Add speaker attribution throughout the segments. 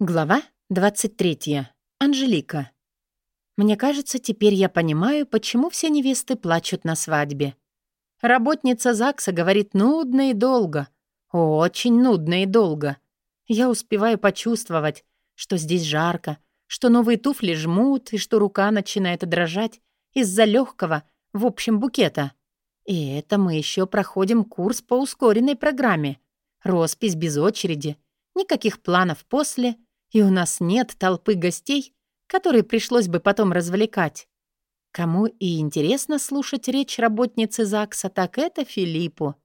Speaker 1: Глава 23. Анжелика. Мне кажется, теперь я понимаю, почему все невесты плачут на свадьбе. Работница ЗАГСа говорит нудно и долго. Очень нудно и долго. Я успеваю почувствовать, что здесь жарко, что новые туфли жмут и что рука начинает дрожать из-за легкого, в общем, букета. И это мы еще проходим курс по ускоренной программе. Роспись без очереди, никаких планов после — и у нас нет толпы гостей, которые пришлось бы потом развлекать. Кому и интересно слушать речь работницы ЗАГСа, так это Филиппу.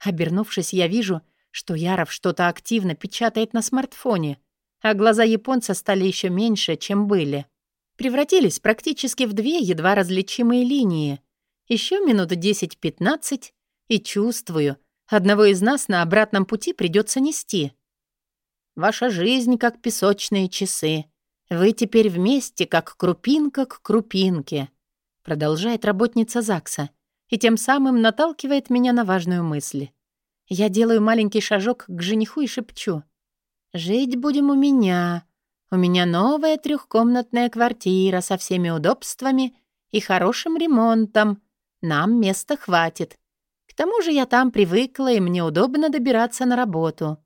Speaker 1: Обернувшись, я вижу, что Яров что-то активно печатает на смартфоне, а глаза японца стали еще меньше, чем были. Превратились практически в две едва различимые линии. Еще минут 10-15, и чувствую, одного из нас на обратном пути придется нести. Ваша жизнь, как песочные часы. Вы теперь вместе, как крупинка к крупинке», — продолжает работница ЗАГСа и тем самым наталкивает меня на важную мысль. Я делаю маленький шажок к жениху и шепчу. «Жить будем у меня. У меня новая трехкомнатная квартира со всеми удобствами и хорошим ремонтом. Нам места хватит. К тому же я там привыкла, и мне удобно добираться на работу.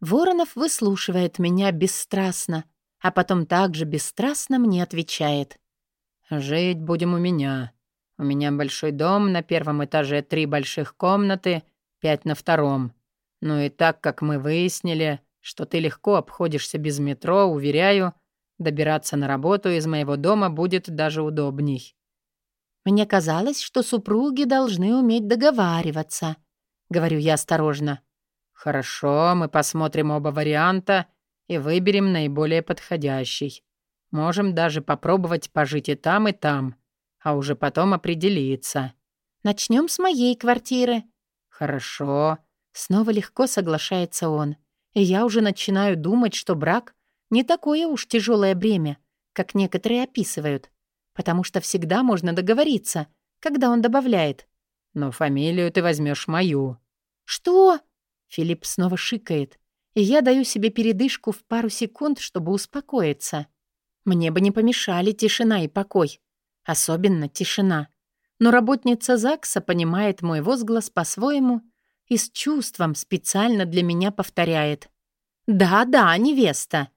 Speaker 1: Воронов выслушивает меня бесстрастно, а потом также бесстрастно мне отвечает. «Жить будем у меня. У меня большой дом, на первом этаже три больших комнаты, пять на втором. Ну и так как мы выяснили, что ты легко обходишься без метро, уверяю, добираться на работу из моего дома будет даже удобней». «Мне казалось, что супруги должны уметь договариваться», — говорю я осторожно. «Хорошо, мы посмотрим оба варианта и выберем наиболее подходящий. Можем даже попробовать пожить и там, и там, а уже потом определиться». «Начнем с моей квартиры». «Хорошо». Снова легко соглашается он. И я уже начинаю думать, что брак — не такое уж тяжелое бремя, как некоторые описывают, потому что всегда можно договориться, когда он добавляет. «Но фамилию ты возьмешь мою». «Что?» Филипп снова шикает, и я даю себе передышку в пару секунд, чтобы успокоиться. Мне бы не помешали тишина и покой. Особенно тишина. Но работница ЗАГСа понимает мой возглас по-своему и с чувством специально для меня повторяет. «Да-да, невеста,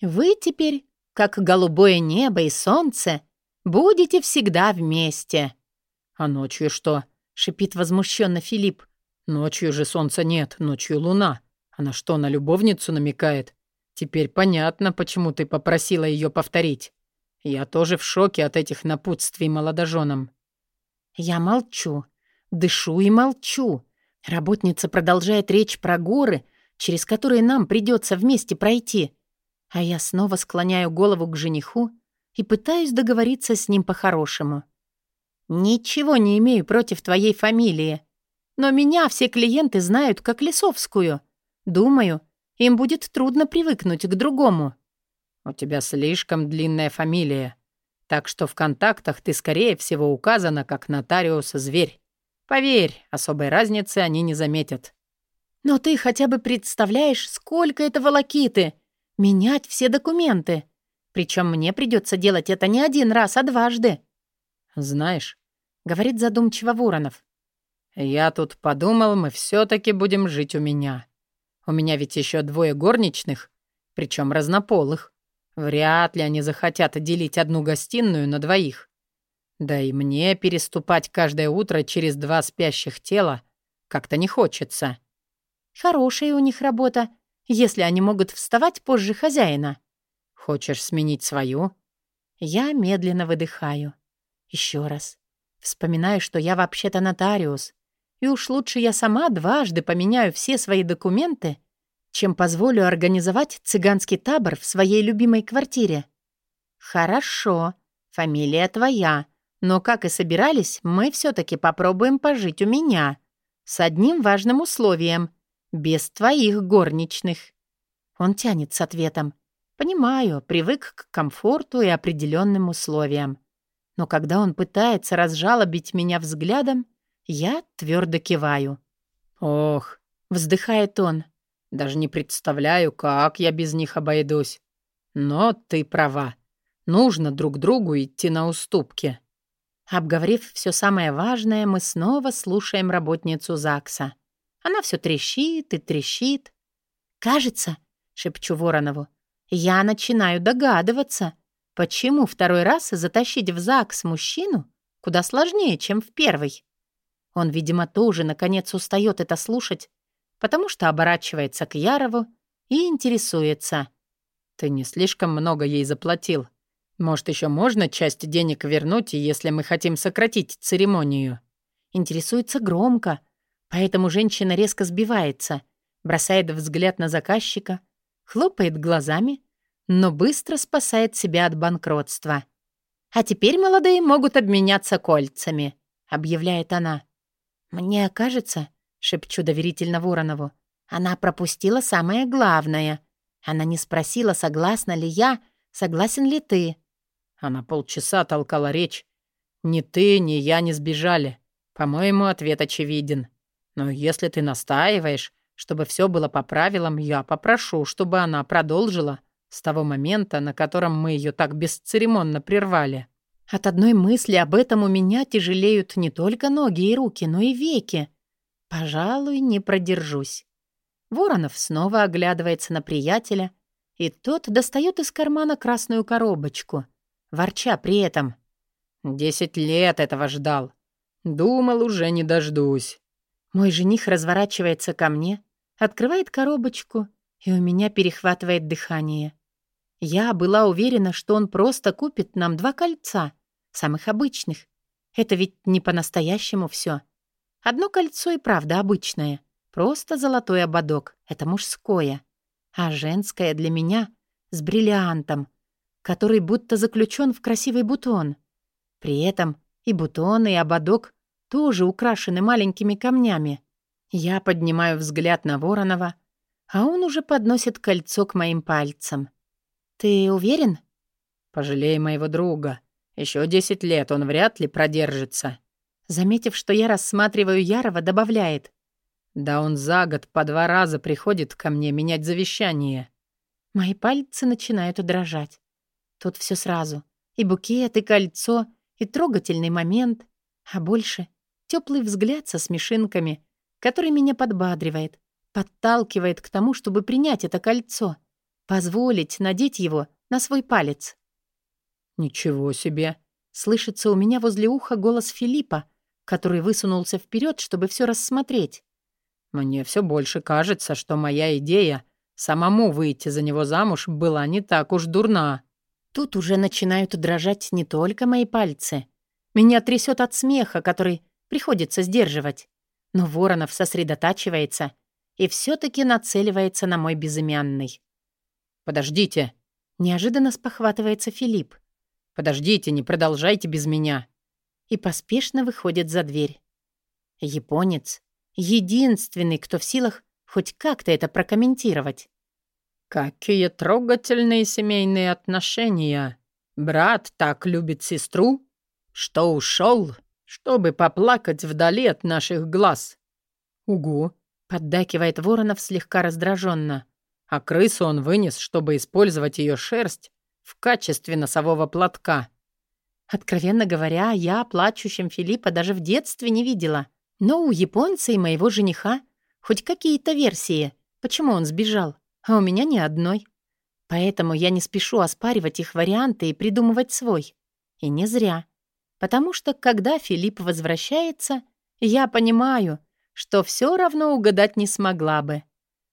Speaker 1: вы теперь, как голубое небо и солнце, будете всегда вместе». «А ночью что?» — шипит возмущенно Филипп. Ночью же солнца нет, ночью луна. Она что, на любовницу намекает? Теперь понятно, почему ты попросила ее повторить. Я тоже в шоке от этих напутствий молодоженам. Я молчу, дышу и молчу. Работница продолжает речь про горы, через которые нам придется вместе пройти. А я снова склоняю голову к жениху и пытаюсь договориться с ним по-хорошему. «Ничего не имею против твоей фамилии», но меня все клиенты знают как Лисовскую. Думаю, им будет трудно привыкнуть к другому. У тебя слишком длинная фамилия. Так что в контактах ты, скорее всего, указана как нотариус-зверь. Поверь, особой разницы они не заметят. Но ты хотя бы представляешь, сколько это волокиты. Менять все документы. Причем мне придется делать это не один раз, а дважды. Знаешь, говорит задумчиво Воронов, «Я тут подумал, мы все-таки будем жить у меня. У меня ведь еще двое горничных, причем разнополых. Вряд ли они захотят делить одну гостиную на двоих. Да и мне переступать каждое утро через два спящих тела как-то не хочется». «Хорошая у них работа, если они могут вставать позже хозяина». «Хочешь сменить свою?» Я медленно выдыхаю. Еще раз. Вспоминаю, что я вообще-то нотариус, и уж лучше я сама дважды поменяю все свои документы, чем позволю организовать цыганский табор в своей любимой квартире. Хорошо, фамилия твоя, но, как и собирались, мы все-таки попробуем пожить у меня. С одним важным условием — без твоих горничных. Он тянет с ответом. Понимаю, привык к комфорту и определенным условиям. Но когда он пытается разжалобить меня взглядом, я твердо киваю. «Ох», — вздыхает он,
Speaker 2: Даже не представляю, как я без них обойдусь. Но ты права. Нужно друг другу идти на уступки.
Speaker 1: Обговорив все самое важное, мы снова слушаем работницу ЗАГСа. Она все трещит и трещит. «Кажется», — шепчу Воронову, — «я начинаю догадываться, почему второй раз затащить в ЗАГС мужчину куда сложнее, чем в первый». Он, видимо, тоже, наконец, устает это слушать, потому что оборачивается к Ярову и интересуется.
Speaker 2: «Ты не слишком много ей заплатил?» Может, еще можно часть денег вернуть, если мы хотим сократить церемонию?»
Speaker 1: Интересуется громко, поэтому женщина резко сбивается, бросает взгляд на заказчика, хлопает глазами, но быстро спасает себя от банкротства. «А теперь молодые могут обменяться кольцами», — объявляет она. «Мне кажется», — шепчу доверительно Воронову, «она пропустила самое главное. Она не спросила, согласна ли я, согласен ли ты».
Speaker 2: Она полчаса толкала речь. Ни ты, ни я не сбежали. По-моему, ответ очевиден. Но если ты настаиваешь, чтобы все было по правилам, я попрошу, чтобы она продолжила с того момента, на котором мы ее так бесцеремонно прервали.
Speaker 1: От одной мысли об этом у меня тяжелеют не только ноги и руки, но и веки. Пожалуй, не продержусь. Воронов снова оглядывается на приятеля, и тот достает из кармана красную коробочку — ворча при этом.
Speaker 2: «Десять лет этого ждал. Думал, уже не дождусь».
Speaker 1: Мой жених разворачивается ко мне, открывает коробочку, и у меня перехватывает дыхание. Я была уверена, что он просто купит нам два кольца, самых обычных. Это ведь не по-настоящему все. Одно кольцо и правда обычное, просто золотой ободок, это мужское. А женское для меня с бриллиантом — который будто заключен в красивый бутон. При этом и бутон, и ободок тоже украшены маленькими камнями. Я поднимаю взгляд на Воронова, а он уже подносит кольцо к моим пальцам. «Ты уверен?»
Speaker 2: «Пожалей моего друга. Еще десять лет он вряд ли продержится».
Speaker 1: Заметив, что я рассматриваю Ярова, добавляет.
Speaker 2: «Да он за год по два раза приходит ко мне менять завещание».
Speaker 1: Мои пальцы начинают дрожать. Тут все сразу. И букет, и кольцо, и трогательный момент. А больше теплый взгляд со смешинками, который меня подбадривает, подталкивает к тому, чтобы принять это кольцо, позволить надеть его на свой палец.
Speaker 2: «Ничего себе!»
Speaker 1: — слышится у меня возле уха голос Филиппа, который высунулся вперед, чтобы все рассмотреть.
Speaker 2: «Мне все больше кажется, что моя идея самому выйти за него замуж была не так уж дурна».
Speaker 1: Тут уже начинают дрожать не только мои пальцы. Меня трясет от смеха, который приходится сдерживать. Но Воронов сосредотачивается и все таки нацеливается на мой безымянный.
Speaker 2: «Подождите!»
Speaker 1: — неожиданно спохватывается Филипп.
Speaker 2: «Подождите, не продолжайте без меня!»
Speaker 1: И поспешно выходит за дверь. Японец — единственный, кто в силах хоть как-то это прокомментировать.
Speaker 2: «Какие трогательные семейные отношения! Брат так любит сестру, что ушел, чтобы поплакать вдали от наших глаз».
Speaker 1: «Угу», — поддакивает Воронов слегка раздраженно.
Speaker 2: «А крысу он вынес, чтобы использовать ее шерсть в качестве носового платка».
Speaker 1: Откровенно говоря, я плачущим Филиппа даже в детстве не видела. Но у японца и моего жениха хоть какие-то версии, почему он сбежал а у меня ни одной. Поэтому я не спешу оспаривать их варианты и придумывать свой. И не зря. Потому что, когда Филипп возвращается, я понимаю, что все равно угадать не смогла бы.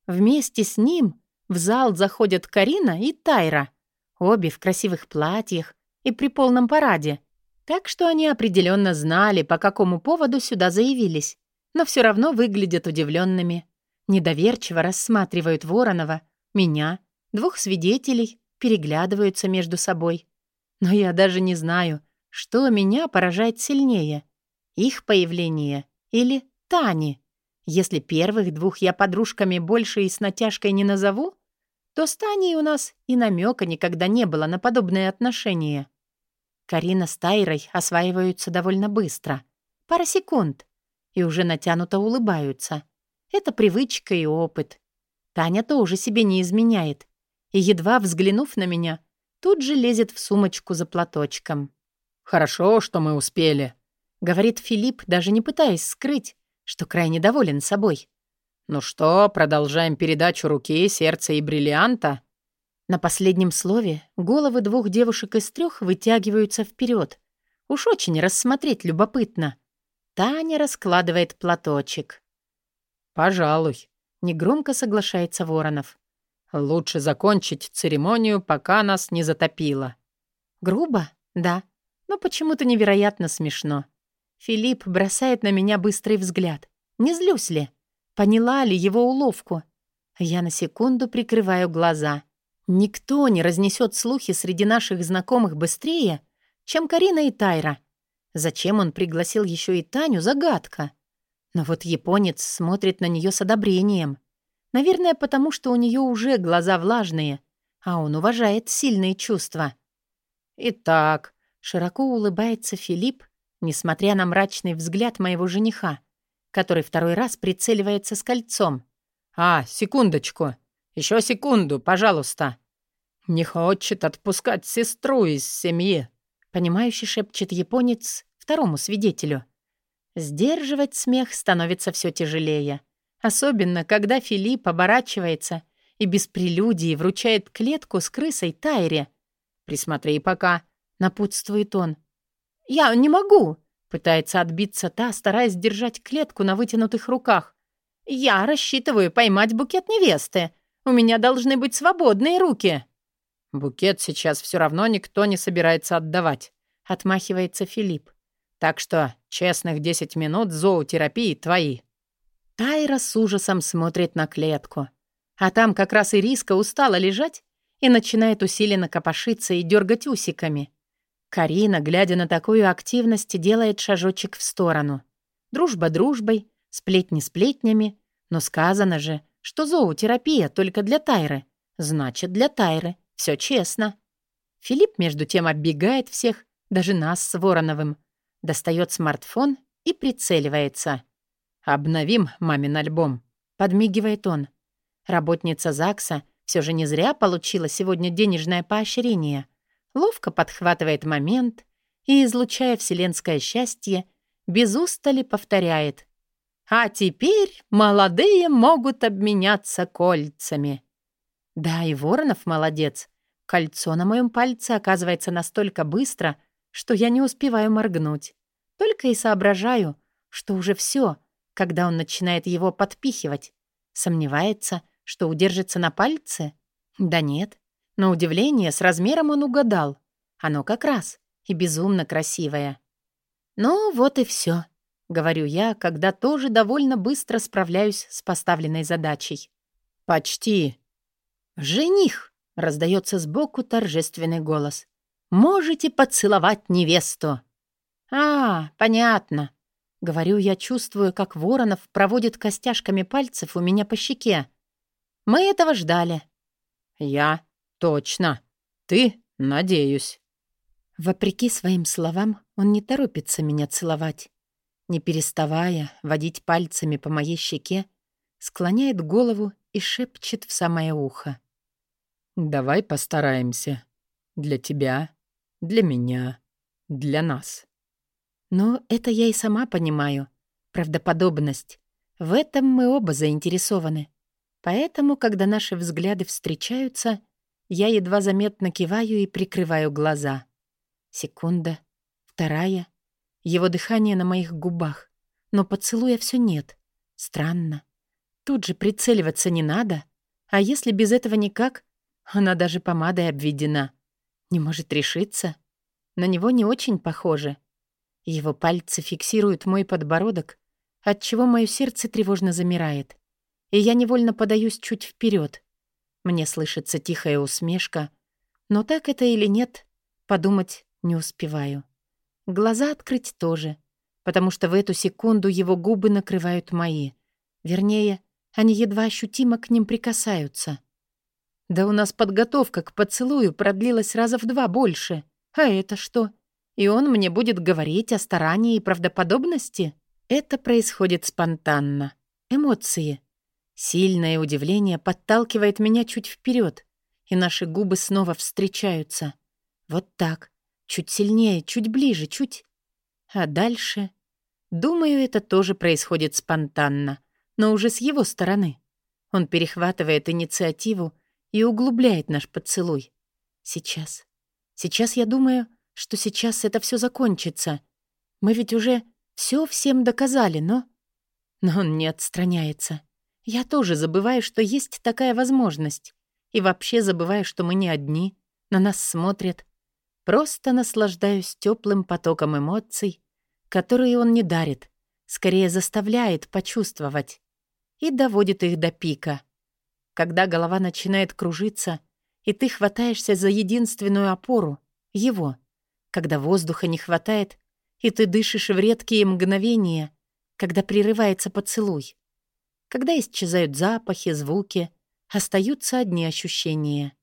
Speaker 1: Вместе с ним в зал заходят Карина и Тайра, обе в красивых платьях и при полном параде. Так что они определенно знали, по какому поводу сюда заявились, но все равно выглядят удивленными недоверчиво рассматривают Воронова, меня, двух свидетелей, переглядываются между собой. Но я даже не знаю, что меня поражает сильнее. Их появление или Тани. Если первых двух я подружками больше и с натяжкой не назову, то с Таней у нас и намека никогда не было на подобные отношения. Карина с Тайрой осваиваются довольно быстро. Пара секунд. И уже натянуто улыбаются — это привычка и опыт. Таня тоже себе не изменяет. И, едва взглянув на меня, тут же лезет в сумочку за платочком.
Speaker 2: «Хорошо, что мы успели», —
Speaker 1: говорит Филипп, даже не пытаясь скрыть, что крайне доволен собой.
Speaker 2: «Ну что, продолжаем передачу руки, сердца и бриллианта?»
Speaker 1: На последнем слове головы двух девушек из трех вытягиваются вперед. Уж очень рассмотреть любопытно. Таня раскладывает платочек.
Speaker 2: «Пожалуй», —
Speaker 1: негромко соглашается Воронов.
Speaker 2: «Лучше закончить церемонию, пока нас не затопило».
Speaker 1: «Грубо? Да. Но почему-то невероятно смешно. Филипп бросает на меня быстрый взгляд. Не злюсь ли? Поняла ли его уловку? Я на секунду прикрываю глаза. Никто не разнесет слухи среди наших знакомых быстрее, чем Карина и Тайра. Зачем он пригласил еще и Таню, загадка. Но вот японец смотрит на нее с одобрением. Наверное, потому что у нее уже глаза влажные, а он уважает сильные чувства.
Speaker 2: «Итак», —
Speaker 1: широко улыбается Филипп, несмотря на мрачный взгляд моего жениха, который второй раз прицеливается с кольцом.
Speaker 2: «А, секундочку. Еще секунду, пожалуйста. Не хочет отпускать сестру из семьи», —
Speaker 1: понимающий шепчет японец второму свидетелю. Сдерживать смех становится все тяжелее. Особенно, когда Филипп оборачивается и без прелюдии вручает клетку с крысой Тайре.
Speaker 2: «Присмотри пока», — напутствует он.
Speaker 1: «Я не могу!» — пытается отбиться та, стараясь держать клетку на вытянутых руках. «Я рассчитываю поймать букет невесты. У меня должны быть свободные руки».
Speaker 2: «Букет сейчас все равно никто не собирается отдавать», — отмахивается Филипп. Так что честных 10 минут зоотерапии твои».
Speaker 1: Тайра с ужасом смотрит на клетку. А там как раз и риска устала лежать и начинает усиленно копошиться и дергать усиками. Карина, глядя на такую активность, делает шажочек в сторону. Дружба дружбой, сплетни сплетнями, но сказано же, что зоотерапия только для Тайры. Значит, для Тайры. Все честно. Филипп, между тем, оббегает всех, даже нас с Вороновым, достает смартфон и прицеливается.
Speaker 2: «Обновим мамин альбом», — подмигивает он.
Speaker 1: Работница ЗАГСа все же не зря получила сегодня денежное поощрение. Ловко подхватывает момент и, излучая вселенское счастье, без устали повторяет. «А теперь молодые могут обменяться кольцами». Да, и Воронов молодец. Кольцо на моем пальце оказывается настолько быстро, что я не успеваю моргнуть. Только и соображаю, что уже все, когда он начинает его подпихивать. Сомневается, что удержится на пальце? Да нет. На удивление, с размером он угадал. Оно как раз и безумно красивое. «Ну, вот и все, говорю я, когда тоже довольно быстро справляюсь с поставленной задачей.
Speaker 2: «Почти».
Speaker 1: «Жених!» — раздается сбоку торжественный голос. «Можете поцеловать невесту!» «А, понятно», — говорю я, чувствую, как Воронов проводит костяшками пальцев у меня по щеке. «Мы этого ждали».
Speaker 2: «Я точно. Ты, надеюсь».
Speaker 1: Вопреки своим словам, он не торопится меня целовать. Не переставая водить пальцами по моей щеке, склоняет голову и шепчет в самое ухо.
Speaker 2: «Давай постараемся. Для тебя, для меня, для нас».
Speaker 1: Но это я и сама понимаю. Правдоподобность. В этом мы оба заинтересованы. Поэтому, когда наши взгляды встречаются, я едва заметно киваю и прикрываю глаза. Секунда, вторая. Его дыхание на моих губах. Но поцелуя все нет. Странно. Тут же прицеливаться не надо. А если без этого никак? Она даже помадой обведена. Не может решиться. На него не очень похоже. Его пальцы фиксируют мой подбородок, отчего мое сердце тревожно замирает. И я невольно подаюсь чуть вперед. Мне слышится тихая усмешка, но так это или нет, подумать не успеваю. Глаза открыть тоже, потому что в эту секунду его губы накрывают мои. Вернее, они едва ощутимо к ним прикасаются. Да у нас подготовка к поцелую продлилась раза в два больше. А это что? И он мне будет говорить о старании и правдоподобности? Это происходит спонтанно. Эмоции. Сильное удивление подталкивает меня чуть вперед, и наши губы снова встречаются. Вот так. Чуть сильнее, чуть ближе, чуть... А дальше... Думаю, это тоже происходит спонтанно, но уже с его стороны. Он перехватывает инициативу и углубляет наш поцелуй. Сейчас. Сейчас я думаю, что сейчас это все закончится. Мы ведь уже все всем доказали, но... Но он не отстраняется. Я тоже забываю, что есть такая возможность. И вообще забываю, что мы не одни. На нас смотрят. Просто наслаждаюсь теплым потоком эмоций, которые он не дарит, скорее заставляет почувствовать и доводит их до пика. Когда голова начинает кружиться, и ты хватаешься за единственную опору — его. Когда воздуха не хватает, и ты дышишь в редкие мгновения, когда прерывается поцелуй. Когда исчезают запахи, звуки, остаются одни ощущения.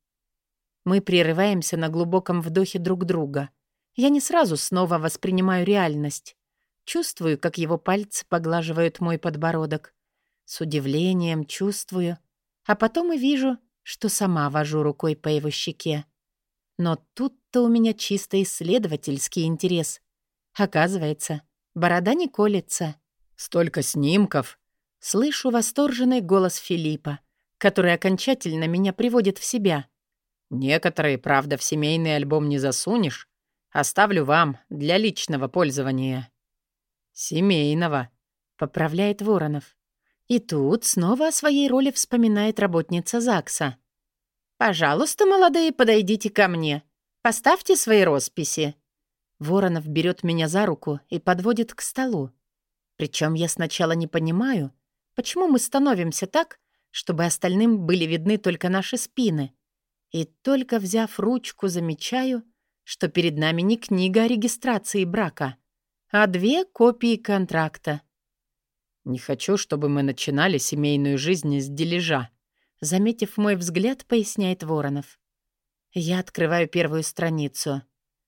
Speaker 1: Мы прерываемся на глубоком вдохе друг друга. Я не сразу снова воспринимаю реальность. Чувствую, как его пальцы поглаживают мой подбородок. С удивлением чувствую, а потом и вижу, что сама вожу рукой по его щеке. Но тут-то у меня чисто исследовательский интерес. Оказывается, борода не колется.
Speaker 2: «Столько снимков!»
Speaker 1: Слышу восторженный голос Филиппа, который окончательно меня приводит в себя.
Speaker 2: Некоторые, правда, в семейный альбом не засунешь. Оставлю вам для личного пользования. Семейного,
Speaker 1: поправляет Воронов. И тут снова о своей роли вспоминает работница ЗАГСа. «Пожалуйста, молодые, подойдите ко мне. Поставьте свои росписи». Воронов берет меня за руку и подводит к столу. Причем я сначала не понимаю, почему мы становимся так, чтобы остальным были видны только наши спины — и только взяв ручку, замечаю, что перед нами не книга о регистрации брака, а две копии контракта.
Speaker 2: «Не хочу, чтобы мы начинали семейную жизнь с дележа»,
Speaker 1: заметив мой взгляд, поясняет Воронов. Я открываю первую страницу.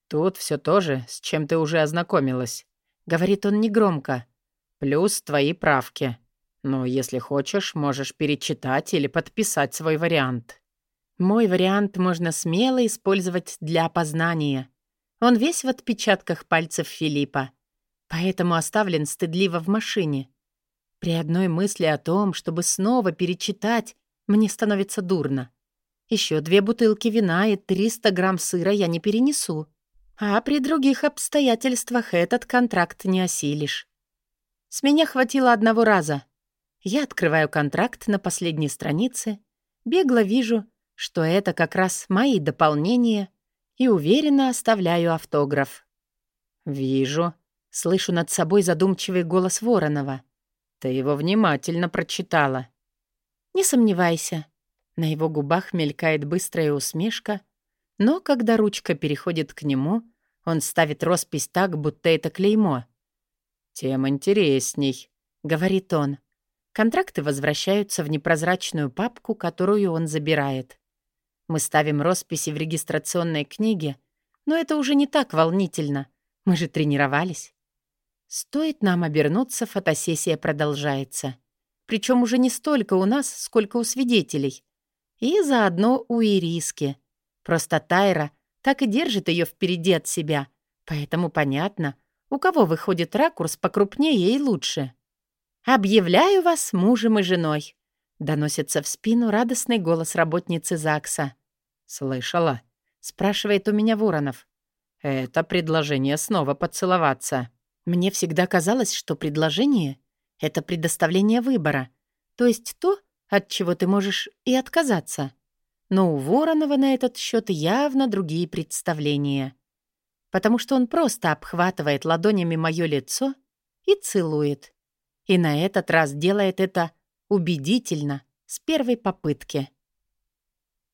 Speaker 2: «Тут все то же, с чем ты уже ознакомилась», —
Speaker 1: говорит он негромко.
Speaker 2: «Плюс твои правки. Но если хочешь, можешь перечитать или подписать свой вариант».
Speaker 1: Мой вариант можно смело использовать для опознания. Он весь в отпечатках пальцев Филиппа, поэтому оставлен стыдливо в машине. При одной мысли о том, чтобы снова перечитать, мне становится дурно. Еще две бутылки вина и 300 грамм сыра я не перенесу. А при других обстоятельствах этот контракт не осилишь. С меня хватило одного раза. Я открываю контракт на последней странице, бегло вижу — что это как раз мои дополнения, и уверенно оставляю автограф.
Speaker 2: «Вижу», —
Speaker 1: слышу над собой задумчивый голос Воронова.
Speaker 2: «Ты его внимательно прочитала».
Speaker 1: «Не сомневайся». На его губах мелькает быстрая усмешка, но когда ручка переходит к нему, он ставит роспись так, будто это клеймо.
Speaker 2: «Тем интересней», —
Speaker 1: говорит он. Контракты возвращаются в непрозрачную папку, которую он забирает. Мы ставим росписи в регистрационной книге, но это уже не так волнительно. Мы же тренировались. Стоит нам обернуться, фотосессия продолжается. Причем уже не столько у нас, сколько у свидетелей. И заодно у Ириски. Просто Тайра так и держит ее впереди от себя. Поэтому понятно, у кого выходит ракурс покрупнее и лучше. «Объявляю вас мужем и женой», Доносится в спину радостный голос работницы ЗАГСа.
Speaker 2: «Слышала?»
Speaker 1: — спрашивает у меня Воронов.
Speaker 2: «Это предложение снова поцеловаться».
Speaker 1: Мне всегда казалось, что предложение — это предоставление выбора, то есть то, от чего ты можешь и отказаться. Но у Воронова на этот счет явно другие представления. Потому что он просто обхватывает ладонями мое лицо и целует. И на этот раз делает это убедительно, с первой попытки.